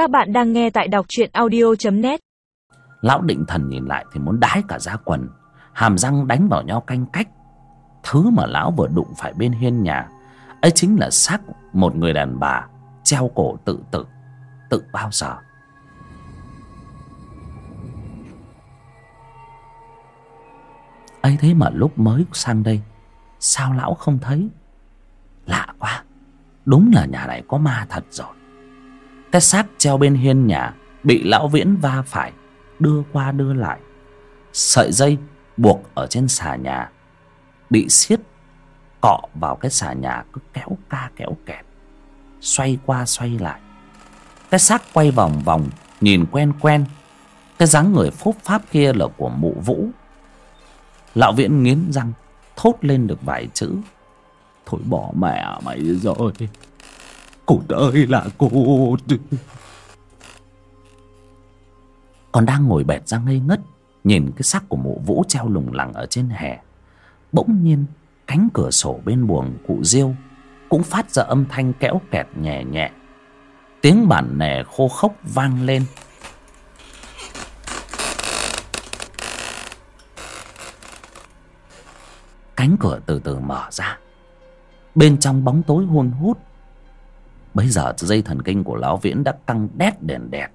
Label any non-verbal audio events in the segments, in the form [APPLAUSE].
Các bạn đang nghe tại đọc truyện audio.net Lão định thần nhìn lại thì muốn đái cả ra quần, Hàm răng đánh vào nhau canh cách. Thứ mà lão vừa đụng phải bên hiên nhà, ấy chính là xác một người đàn bà treo cổ tự tử, tự bao giờ. Ấy thế mà lúc mới sang đây, sao lão không thấy? Lạ quá, đúng là nhà này có ma thật rồi cái xác treo bên hiên nhà bị lão viễn va phải, đưa qua đưa lại. Sợi dây buộc ở trên xà nhà, bị siết cọ vào cái xà nhà cứ kéo ca kéo kẹt, xoay qua xoay lại. Cái xác quay vòng vòng, nhìn quen quen. Cái dáng người phúc pháp kia là của mụ vũ. Lão viễn nghiến răng, thốt lên được vài chữ. Thôi bỏ mẹ mày rồi. Cụt ơi là cụt còn đang ngồi bệt ra ngây ngất, nhìn cái xác của mụ vũ treo lủng lẳng ở trên hè. Bỗng nhiên, cánh cửa sổ bên buồng cụ diêu cũng phát ra âm thanh kéo kẹt nhẹ nhẹ. Tiếng bản nẻ khô khốc vang lên. Cánh cửa từ từ mở ra. Bên trong bóng tối hôn hút bây giờ dây thần kinh của lão viễn đã căng đét đèn đẹt.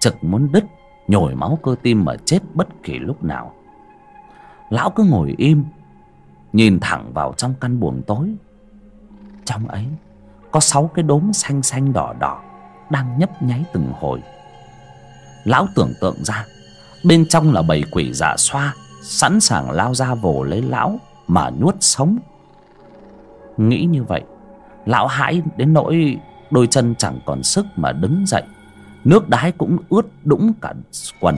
Trực muốn đứt, nhồi máu cơ tim mà chết bất kỳ lúc nào. Lão cứ ngồi im, nhìn thẳng vào trong căn buồng tối. Trong ấy, có sáu cái đốm xanh xanh đỏ đỏ đang nhấp nháy từng hồi. Lão tưởng tượng ra, bên trong là bầy quỷ giả xoa, sẵn sàng lao ra vồ lấy lão mà nuốt sống. Nghĩ như vậy lão hãi đến nỗi đôi chân chẳng còn sức mà đứng dậy. Nước đái cũng ướt đũng cả quần.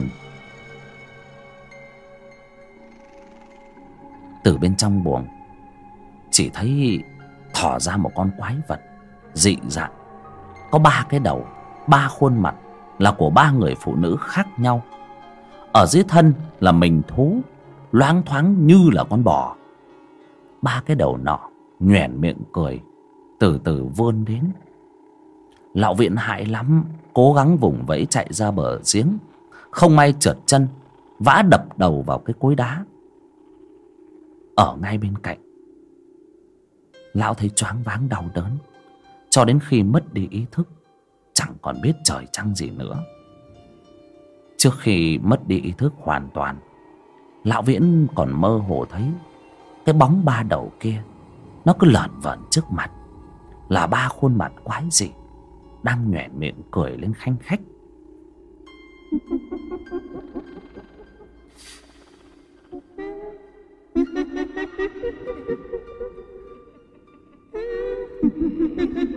Từ bên trong buồng, chỉ thấy thỏ ra một con quái vật dị dạng. Có ba cái đầu, ba khuôn mặt là của ba người phụ nữ khác nhau. Ở dưới thân là mình thú, loáng thoáng như là con bò. Ba cái đầu nọ nhoẻn miệng cười từ từ vươn đến. Lão viện hại lắm, cố gắng vùng vẫy chạy ra bờ giếng, không may trượt chân, vã đập đầu vào cái cối đá. Ở ngay bên cạnh, lão thấy choáng váng đau đớn, cho đến khi mất đi ý thức, chẳng còn biết trời trăng gì nữa. Trước khi mất đi ý thức hoàn toàn, lão viễn còn mơ hồ thấy cái bóng ba đầu kia, nó cứ lợn vợn trước mặt là ba khuôn mặt quái dị đang nhoẻn miệng cười lên khanh khách. [LAUGHS]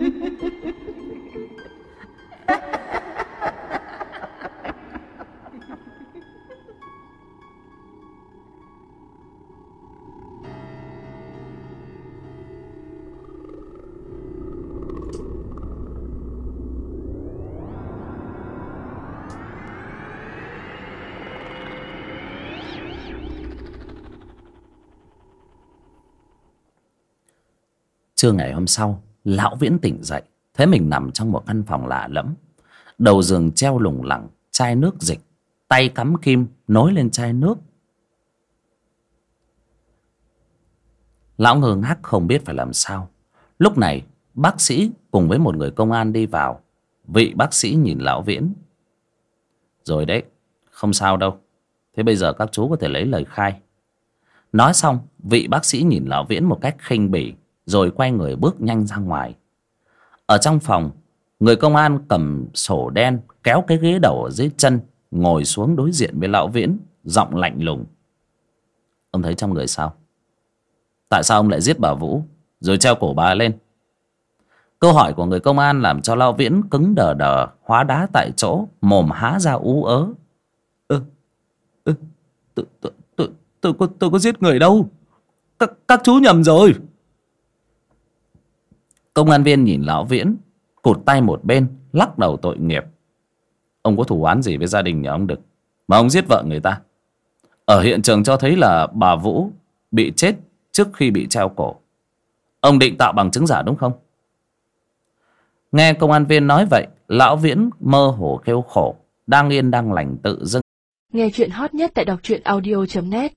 trưa ngày hôm sau, lão viễn tỉnh dậy, thấy mình nằm trong một căn phòng lạ lẫm. Đầu giường treo lủng lẳng, chai nước dịch. Tay cắm kim, nối lên chai nước. Lão ngơ ngác không biết phải làm sao. Lúc này, bác sĩ cùng với một người công an đi vào. Vị bác sĩ nhìn lão viễn. Rồi đấy, không sao đâu. Thế bây giờ các chú có thể lấy lời khai. Nói xong, vị bác sĩ nhìn lão viễn một cách khinh bỉ rồi quay người bước nhanh ra ngoài. Ở trong phòng, người công an cầm sổ đen kéo cái ghế đầu ở dưới chân, ngồi xuống đối diện với lão viễn, giọng lạnh lùng. Ông thấy trong người sao? Tại sao ông lại giết bà vũ, rồi treo cổ bà lên? Câu hỏi của người công an làm cho lão viễn cứng đờ đờ, hóa đá tại chỗ, mồm há ra ú ớ. Ơ ơ tôi tôi tôi tôi có tôi có giết người đâu. Các các chú nhầm rồi công an viên nhìn lão viễn, cụt tay một bên, lắc đầu tội nghiệp. Ông có thủ án gì với gia đình nhà ông đực mà ông giết vợ người ta? Ở hiện trường cho thấy là bà vũ bị chết trước khi bị treo cổ. Ông định tạo bằng chứng giả đúng không? Nghe công an viên nói vậy, lão viễn mơ hồ kêu khổ, đang yên đang lành tự dưng. Nghe chuyện hot nhất tại đọc truyện audio net.